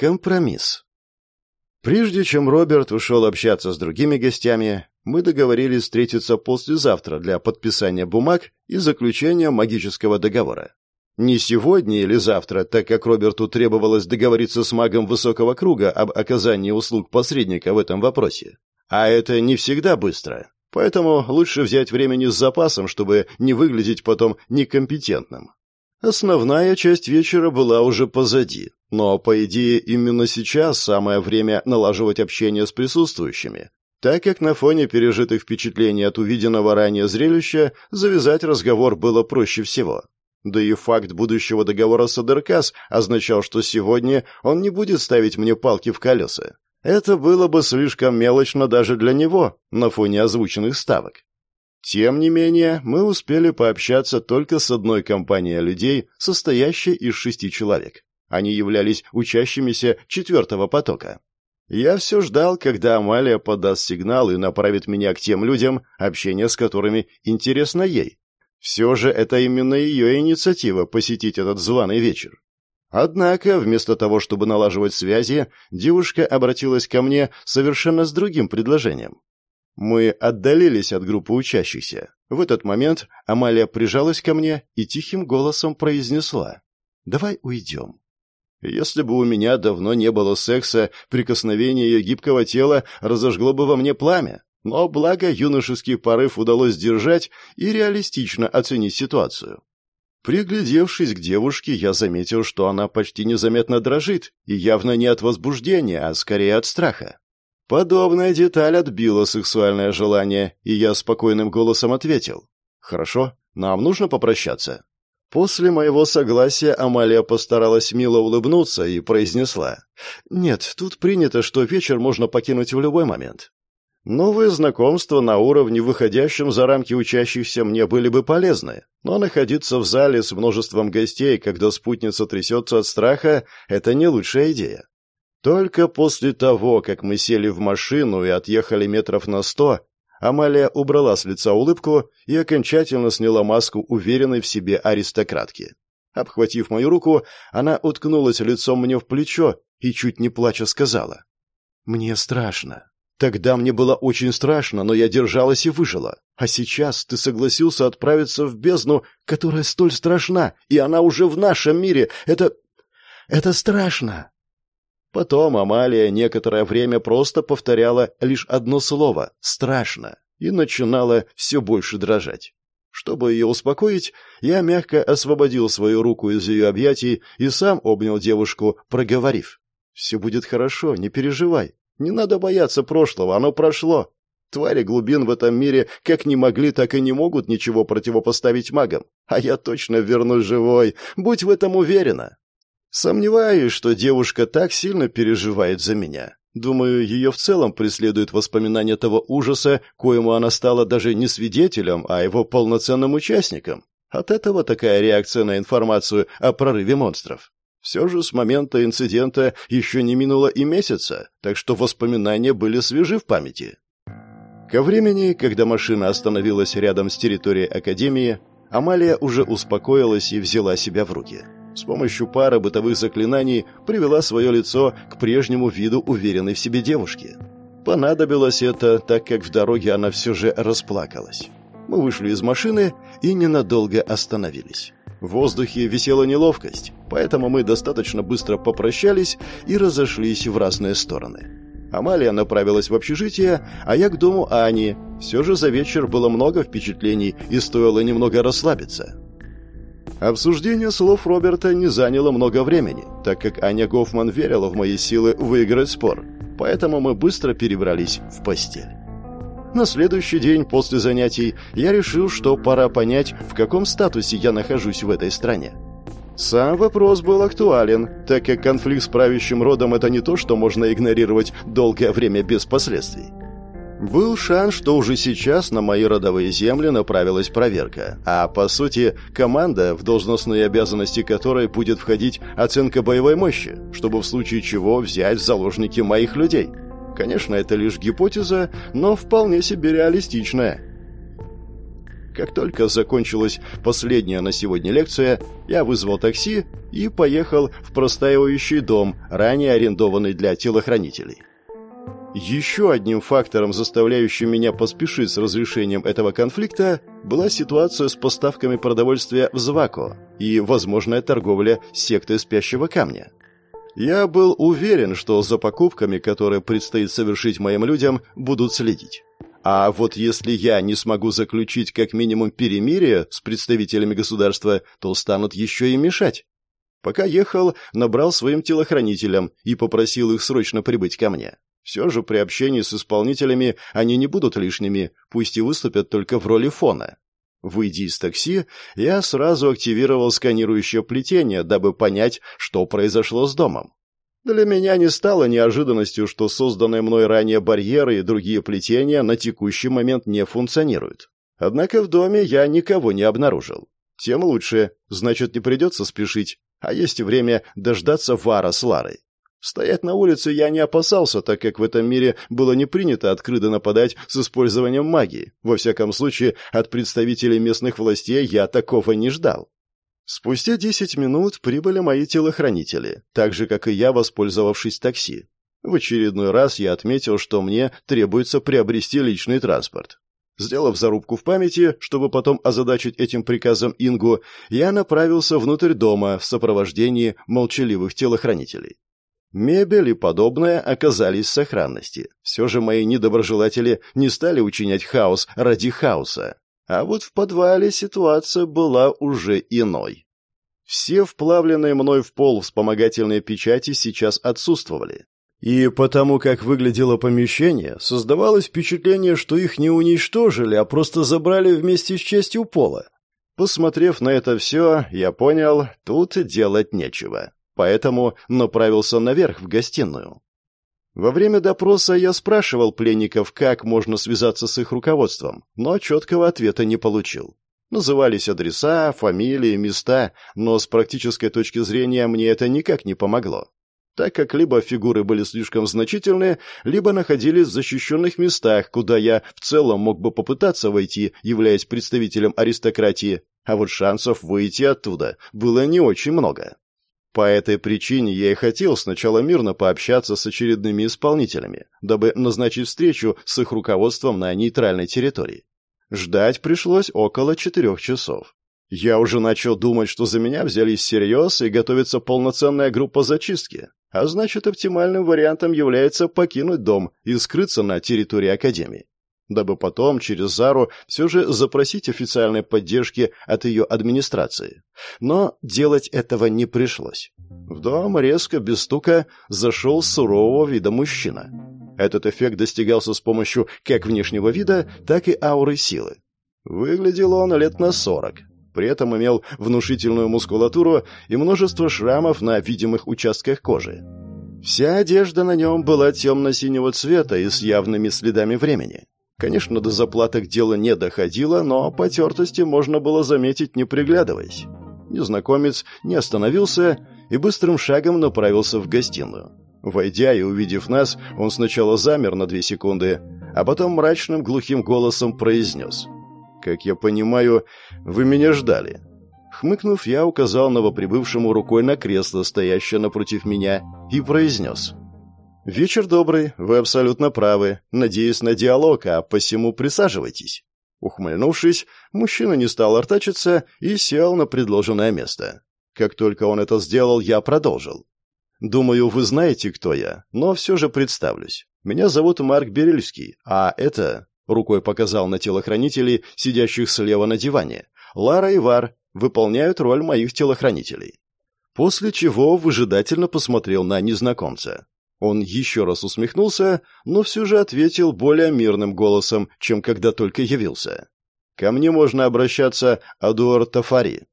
Компромисс. Прежде чем Роберт ушел общаться с другими гостями, мы договорились встретиться послезавтра для подписания бумаг и заключения магического договора. Не сегодня или завтра, так как Роберту требовалось договориться с магом высокого круга об оказании услуг посредника в этом вопросе. А это не всегда быстро. Поэтому лучше взять времени с запасом, чтобы не выглядеть потом некомпетентным. Основная часть вечера была уже позади, но, по идее, именно сейчас самое время налаживать общение с присутствующими, так как на фоне пережитых впечатлений от увиденного ранее зрелища завязать разговор было проще всего. Да и факт будущего договора с Адеркас означал, что сегодня он не будет ставить мне палки в колеса. Это было бы слишком мелочно даже для него на фоне озвученных ставок. Тем не менее, мы успели пообщаться только с одной компанией людей, состоящей из шести человек. Они являлись учащимися четвертого потока. Я все ждал, когда Амалия подаст сигнал и направит меня к тем людям, общение с которыми интересно ей. Все же это именно ее инициатива посетить этот званый вечер. Однако, вместо того, чтобы налаживать связи, девушка обратилась ко мне совершенно с другим предложением. Мы отдалились от группы учащихся. В этот момент Амалия прижалась ко мне и тихим голосом произнесла «Давай уйдем». Если бы у меня давно не было секса, прикосновение ее гибкого тела разожгло бы во мне пламя. Но благо юношеский порыв удалось сдержать и реалистично оценить ситуацию. Приглядевшись к девушке, я заметил, что она почти незаметно дрожит, и явно не от возбуждения, а скорее от страха. Подобная деталь отбила сексуальное желание, и я спокойным голосом ответил. «Хорошо, нам нужно попрощаться». После моего согласия Амалия постаралась мило улыбнуться и произнесла. «Нет, тут принято, что вечер можно покинуть в любой момент. Новые знакомства на уровне, выходящем за рамки учащихся, мне были бы полезны, но находиться в зале с множеством гостей, когда спутница трясется от страха, это не лучшая идея. Только после того, как мы сели в машину и отъехали метров на сто, Амалия убрала с лица улыбку и окончательно сняла маску уверенной в себе аристократки. Обхватив мою руку, она уткнулась лицом мне в плечо и, чуть не плача, сказала. «Мне страшно». Тогда мне было очень страшно, но я держалась и выжила. А сейчас ты согласился отправиться в бездну, которая столь страшна, и она уже в нашем мире. Это... это страшно. Потом Амалия некоторое время просто повторяла лишь одно слово «страшно» и начинала все больше дрожать. Чтобы ее успокоить, я мягко освободил свою руку из ее объятий и сам обнял девушку, проговорив. «Все будет хорошо, не переживай. Не надо бояться прошлого, оно прошло. Твари глубин в этом мире как не могли, так и не могут ничего противопоставить магам. А я точно вернусь живой, будь в этом уверена. Сомневаюсь, что девушка так сильно переживает за меня. Думаю, ее в целом преследует воспоминания того ужаса, коему она стала даже не свидетелем, а его полноценным участником. От этого такая реакция на информацию о прорыве монстров. Все же с момента инцидента еще не минуло и месяца, так что воспоминания были свежи в памяти. Ко времени, когда машина остановилась рядом с территорией Академии, Амалия уже успокоилась и взяла себя в руки. С помощью пары бытовых заклинаний привела свое лицо к прежнему виду уверенной в себе девушки. Понадобилось это, так как в дороге она все же расплакалась. Мы вышли из машины и ненадолго остановились. В воздухе висела неловкость, поэтому мы достаточно быстро попрощались и разошлись в разные стороны. Амалия направилась в общежитие, а я к дому Ани. Все же за вечер было много впечатлений и стоило немного расслабиться. Обсуждение слов Роберта не заняло много времени, так как Аня Гофман верила в мои силы выиграть спор, поэтому мы быстро перебрались в постель. На следующий день после занятий я решил, что пора понять, в каком статусе я нахожусь в этой стране. Сам вопрос был актуален, так как конфликт с правящим родом – это не то, что можно игнорировать долгое время без последствий. Был шанс, что уже сейчас на мои родовые земли направилась проверка, а по сути команда, в должностные обязанности которой будет входить оценка боевой мощи, чтобы в случае чего взять в заложники моих людей – Конечно, это лишь гипотеза, но вполне себе реалистичная. Как только закончилась последняя на сегодня лекция, я вызвал такси и поехал в простаивающий дом, ранее арендованный для телохранителей. Еще одним фактором, заставляющим меня поспешить с разрешением этого конфликта, была ситуация с поставками продовольствия в Звако и возможная торговля сектой спящего камня. Я был уверен, что за покупками, которые предстоит совершить моим людям, будут следить. А вот если я не смогу заключить как минимум перемирие с представителями государства, то станут еще и мешать. Пока ехал, набрал своим телохранителям и попросил их срочно прибыть ко мне. Все же при общении с исполнителями они не будут лишними, пусть и выступят только в роли фона. Выйдя из такси, я сразу активировал сканирующее плетение, дабы понять, что произошло с домом. Для меня не стало неожиданностью, что созданные мной ранее барьеры и другие плетения на текущий момент не функционируют. Однако в доме я никого не обнаружил. Тем лучше, значит, не придется спешить, а есть время дождаться Вара с Ларой. Стоять на улице я не опасался, так как в этом мире было не принято открыто нападать с использованием магии. Во всяком случае, от представителей местных властей я такого не ждал. Спустя десять минут прибыли мои телохранители, так же, как и я, воспользовавшись такси. В очередной раз я отметил, что мне требуется приобрести личный транспорт. Сделав зарубку в памяти, чтобы потом озадачить этим приказом Ингу, я направился внутрь дома в сопровождении молчаливых телохранителей. Мебель и подобное оказались в сохранности. Все же мои недоброжелатели не стали учинять хаос ради хаоса. А вот в подвале ситуация была уже иной. Все вплавленные мной в пол вспомогательные печати сейчас отсутствовали. И потому как выглядело помещение, создавалось впечатление, что их не уничтожили, а просто забрали вместе с частью пола. Посмотрев на это все, я понял, тут делать нечего поэтому направился наверх в гостиную. Во время допроса я спрашивал пленников, как можно связаться с их руководством, но четкого ответа не получил. Назывались адреса, фамилии, места, но с практической точки зрения мне это никак не помогло, так как либо фигуры были слишком значительные, либо находились в защищенных местах, куда я в целом мог бы попытаться войти, являясь представителем аристократии, а вот шансов выйти оттуда было не очень много. По этой причине я и хотел сначала мирно пообщаться с очередными исполнителями, дабы назначить встречу с их руководством на нейтральной территории. Ждать пришлось около четырех часов. Я уже начал думать, что за меня взялись всерьез и готовится полноценная группа зачистки, а значит, оптимальным вариантом является покинуть дом и скрыться на территории Академии дабы потом через Зару все же запросить официальной поддержки от ее администрации. Но делать этого не пришлось. В дом резко, без стука, зашел сурового вида мужчина. Этот эффект достигался с помощью как внешнего вида, так и ауры силы. Выглядел он лет на сорок. При этом имел внушительную мускулатуру и множество шрамов на видимых участках кожи. Вся одежда на нем была темно-синего цвета и с явными следами времени. Конечно, до заплаток дело не доходило, но потертости можно было заметить, не приглядываясь. Незнакомец не остановился и быстрым шагом направился в гостиную. Войдя и увидев нас, он сначала замер на две секунды, а потом мрачным глухим голосом произнес. «Как я понимаю, вы меня ждали». Хмыкнув, я указал новоприбывшему рукой на кресло, стоящее напротив меня, и произнес. «Вечер добрый, вы абсолютно правы. Надеюсь на диалог, а посему присаживайтесь». Ухмыльнувшись, мужчина не стал артачиться и сел на предложенное место. Как только он это сделал, я продолжил. «Думаю, вы знаете, кто я, но все же представлюсь. Меня зовут Марк Берельский, а это...» Рукой показал на телохранителей, сидящих слева на диване. «Лара и Вар выполняют роль моих телохранителей». После чего выжидательно посмотрел на незнакомца. Он еще раз усмехнулся, но все же ответил более мирным голосом, чем когда только явился. «Ко мне можно обращаться, Адуар Тафари».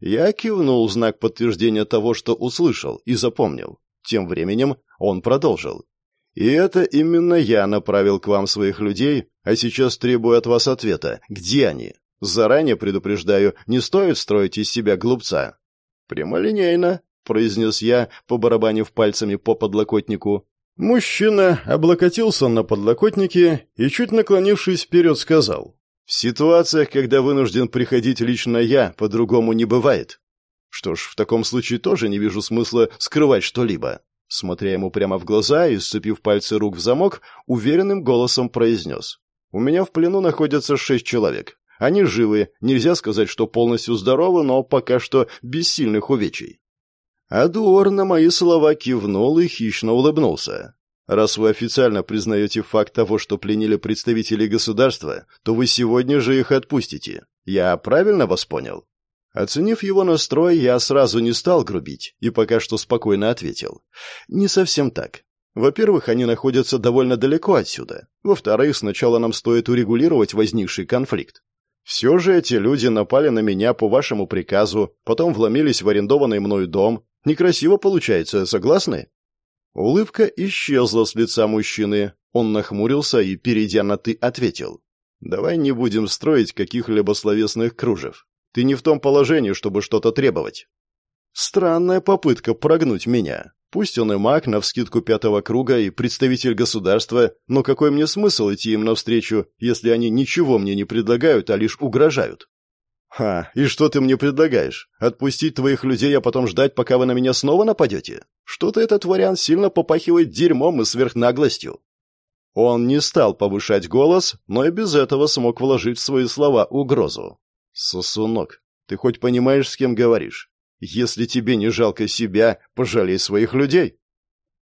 Я кивнул знак подтверждения того, что услышал и запомнил. Тем временем он продолжил. «И это именно я направил к вам своих людей, а сейчас требую от вас ответа. Где они? Заранее предупреждаю, не стоит строить из себя глупца». «Прямолинейно», — произнес я, побарабанив пальцами по подлокотнику. Мужчина облокотился на подлокотнике и, чуть наклонившись вперед, сказал. В ситуациях, когда вынужден приходить лично я, по-другому не бывает. Что ж, в таком случае тоже не вижу смысла скрывать что-либо. Смотря ему прямо в глаза и сцепив пальцы рук в замок, уверенным голосом произнес. «У меня в плену находятся шесть человек. Они живы, нельзя сказать, что полностью здоровы, но пока что без сильных увечий». Адуор на мои слова кивнул и хищно улыбнулся. «Раз вы официально признаете факт того, что пленили представителей государства, то вы сегодня же их отпустите. Я правильно вас понял?» Оценив его настрой, я сразу не стал грубить и пока что спокойно ответил. «Не совсем так. Во-первых, они находятся довольно далеко отсюда. Во-вторых, сначала нам стоит урегулировать возникший конфликт. Все же эти люди напали на меня по вашему приказу, потом вломились в арендованный мною дом. Некрасиво получается, согласны?» Улыбка исчезла с лица мужчины. Он нахмурился и, перейдя на «ты», ответил. «Давай не будем строить каких-либо словесных кружев. Ты не в том положении, чтобы что-то требовать. Странная попытка прогнуть меня. Пусть он и маг навскидку пятого круга и представитель государства, но какой мне смысл идти им навстречу, если они ничего мне не предлагают, а лишь угрожают? Ха, и что ты мне предлагаешь? Отпустить твоих людей, а потом ждать, пока вы на меня снова нападете? Что-то этот вариант сильно попахивает дерьмом и сверхнаглостью. Он не стал повышать голос, но и без этого смог вложить в свои слова угрозу. «Сосунок, ты хоть понимаешь, с кем говоришь? Если тебе не жалко себя, пожалей своих людей».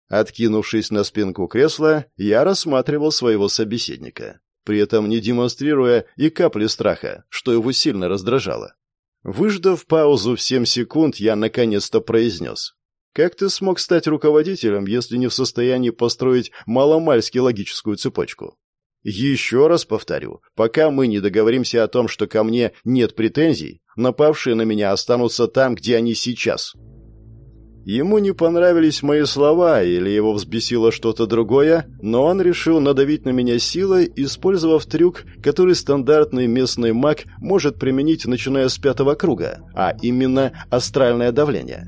Откинувшись на спинку кресла, я рассматривал своего собеседника, при этом не демонстрируя и капли страха, что его сильно раздражало. Выждав паузу в семь секунд, я наконец-то произнес. «Как ты смог стать руководителем, если не в состоянии построить маломальски логическую цепочку? Еще раз повторю, пока мы не договоримся о том, что ко мне нет претензий, напавшие на меня останутся там, где они сейчас. Ему не понравились мои слова или его взбесило что-то другое, но он решил надавить на меня силой, использовав трюк, который стандартный местный маг может применить, начиная с пятого круга, а именно астральное давление.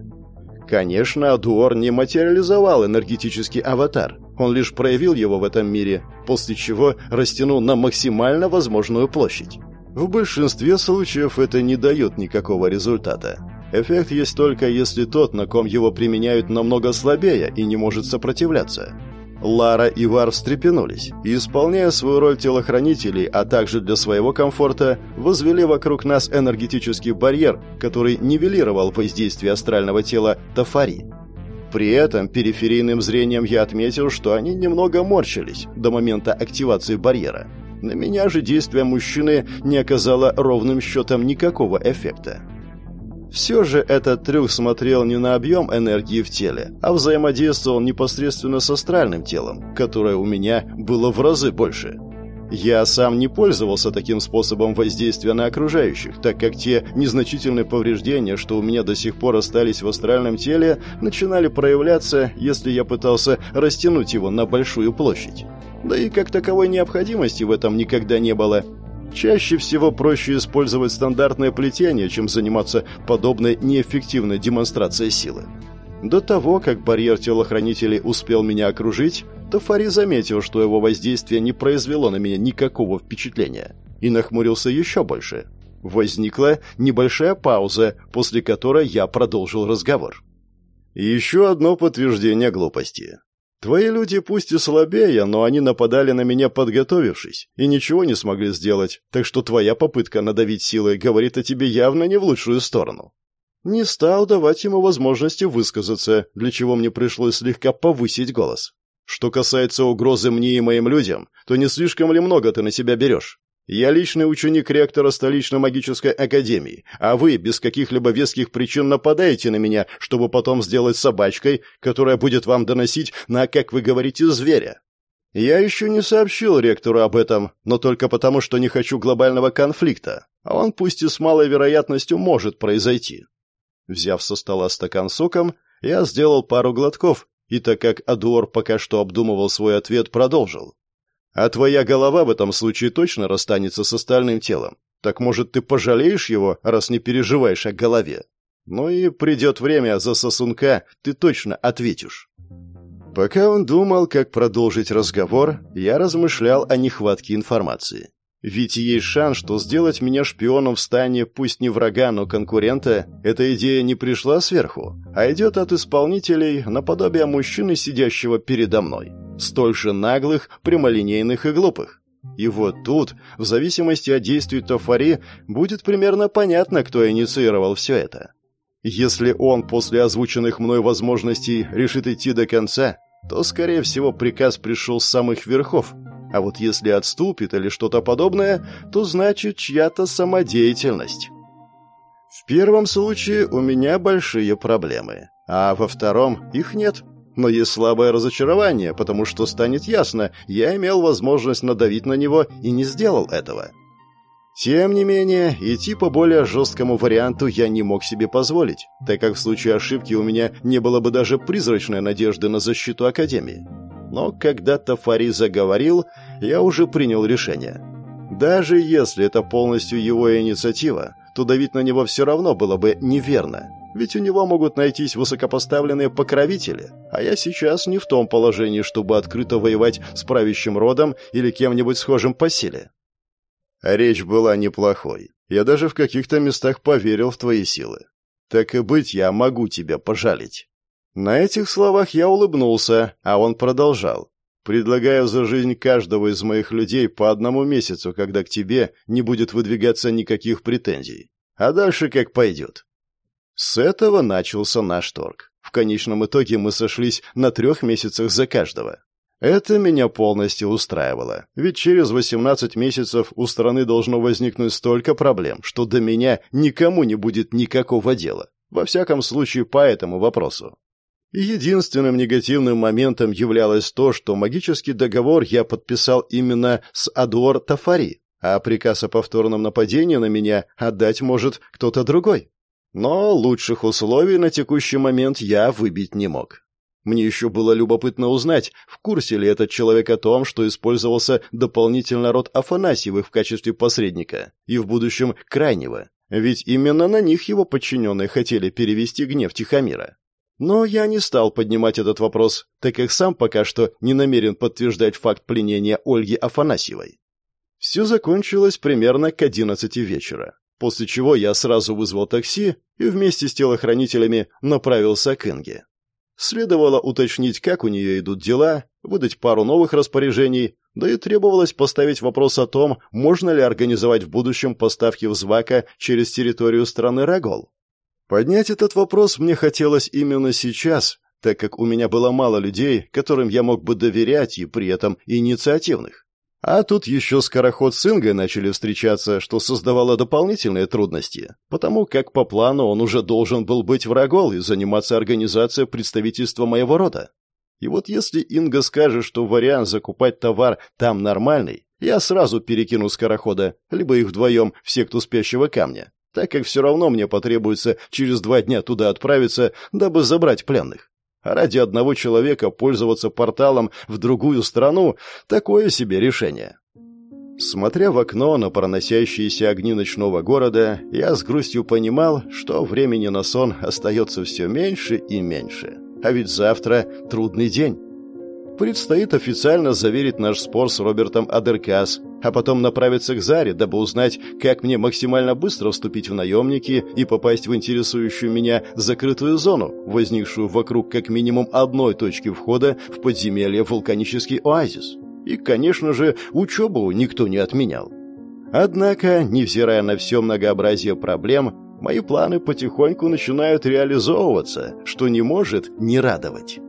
Конечно, Адуор не материализовал энергетический аватар, он лишь проявил его в этом мире, после чего растянул на максимально возможную площадь. В большинстве случаев это не дает никакого результата. Эффект есть только если тот, на ком его применяют, намного слабее и не может сопротивляться. Лара и Вар встрепенулись и, исполняя свою роль телохранителей, а также для своего комфорта, возвели вокруг нас энергетический барьер, который нивелировал воздействие астрального тела Тафари. При этом периферийным зрением я отметил, что они немного морщились до момента активации барьера. На меня же действие мужчины не оказало ровным счетом никакого эффекта. Все же этот трюк смотрел не на объем энергии в теле, а взаимодействовал непосредственно с астральным телом, которое у меня было в разы больше – я сам не пользовался таким способом воздействия на окружающих, так как те незначительные повреждения, что у меня до сих пор остались в астральном теле, начинали проявляться, если я пытался растянуть его на большую площадь. Да и как таковой необходимости в этом никогда не было. Чаще всего проще использовать стандартное плетение, чем заниматься подобной неэффективной демонстрацией силы. До того, как барьер телохранителей успел меня окружить, Тафари заметил, что его воздействие не произвело на меня никакого впечатления, и нахмурился еще больше. Возникла небольшая пауза, после которой я продолжил разговор. «Еще одно подтверждение глупости. Твои люди пусть и слабее, но они нападали на меня подготовившись и ничего не смогли сделать, так что твоя попытка надавить силой говорит о тебе явно не в лучшую сторону. Не стал давать ему возможности высказаться, для чего мне пришлось слегка повысить голос. Что касается угрозы мне и моим людям, то не слишком ли много ты на себя берешь? Я личный ученик ректора столичной магической академии, а вы без каких-либо веских причин нападаете на меня, чтобы потом сделать собачкой, которая будет вам доносить на, как вы говорите, зверя. Я еще не сообщил ректору об этом, но только потому, что не хочу глобального конфликта, а он пусть и с малой вероятностью может произойти. Взяв со стола стакан соком, я сделал пару глотков и так как Адуор пока что обдумывал свой ответ, продолжил. «А твоя голова в этом случае точно расстанется с остальным телом. Так, может, ты пожалеешь его, раз не переживаешь о голове? Ну и придет время за сосунка, ты точно ответишь». Пока он думал, как продолжить разговор, я размышлял о нехватке информации. Ведь есть шанс, что сделать меня шпионом в стане, пусть не врага, но конкурента, эта идея не пришла сверху, а идет от исполнителей наподобие мужчины, сидящего передо мной. Столь же наглых, прямолинейных и глупых. И вот тут, в зависимости от действий Тофари, будет примерно понятно, кто инициировал все это. Если он после озвученных мной возможностей решит идти до конца, то, скорее всего, приказ пришел с самых верхов, а вот если отступит или что-то подобное, то значит чья-то самодеятельность. В первом случае у меня большие проблемы, а во втором их нет. Но есть слабое разочарование, потому что станет ясно, я имел возможность надавить на него и не сделал этого. Тем не менее, идти по более жесткому варианту я не мог себе позволить, так как в случае ошибки у меня не было бы даже призрачной надежды на защиту Академии. Но когда Тафари заговорил, я уже принял решение. Даже если это полностью его инициатива, то давить на него все равно было бы неверно. Ведь у него могут найтись высокопоставленные покровители, а я сейчас не в том положении, чтобы открыто воевать с правящим родом или кем-нибудь схожим по силе. Речь была неплохой. Я даже в каких-то местах поверил в твои силы. Так и быть, я могу тебя пожалить. На этих словах я улыбнулся, а он продолжал. «Предлагаю за жизнь каждого из моих людей по одному месяцу, когда к тебе не будет выдвигаться никаких претензий. А дальше как пойдет». С этого начался наш торг. В конечном итоге мы сошлись на трех месяцах за каждого. Это меня полностью устраивало, ведь через 18 месяцев у страны должно возникнуть столько проблем, что до меня никому не будет никакого дела. Во всяком случае, по этому вопросу. Единственным негативным моментом являлось то, что магический договор я подписал именно с Адуар Тафари, а приказ о повторном нападении на меня отдать может кто-то другой. Но лучших условий на текущий момент я выбить не мог. Мне еще было любопытно узнать, в курсе ли этот человек о том, что использовался дополнительно род Афанасьевых в качестве посредника и в будущем крайнего, ведь именно на них его подчиненные хотели перевести гнев Тихомира. Но я не стал поднимать этот вопрос, так как сам пока что не намерен подтверждать факт пленения Ольги Афанасьевой. Все закончилось примерно к одиннадцати вечера, после чего я сразу вызвал такси и вместе с телохранителями направился к Инге. Следовало уточнить, как у нее идут дела, выдать пару новых распоряжений, да и требовалось поставить вопрос о том, можно ли организовать в будущем поставки в Звака через территорию страны Рагол. Поднять этот вопрос мне хотелось именно сейчас, так как у меня было мало людей, которым я мог бы доверять и при этом инициативных. А тут еще скороход с Ингой начали встречаться, что создавало дополнительные трудности, потому как по плану он уже должен был быть врагол и заниматься организацией представительства моего рода. И вот если Инга скажет, что вариант закупать товар там нормальный, я сразу перекину скорохода, либо их вдвоем в секту спящего камня так как все равно мне потребуется через два дня туда отправиться, дабы забрать пленных. А ради одного человека пользоваться порталом в другую страну – такое себе решение. Смотря в окно на проносящиеся огни ночного города, я с грустью понимал, что времени на сон остается все меньше и меньше. А ведь завтра трудный день. Предстоит официально заверить наш спор с Робертом Адеркас, а потом направиться к Заре, дабы узнать, как мне максимально быстро вступить в наемники и попасть в интересующую меня закрытую зону, возникшую вокруг как минимум одной точки входа в подземелье вулканический оазис. И, конечно же, учебу никто не отменял. Однако, невзирая на все многообразие проблем, мои планы потихоньку начинают реализовываться, что не может не радовать.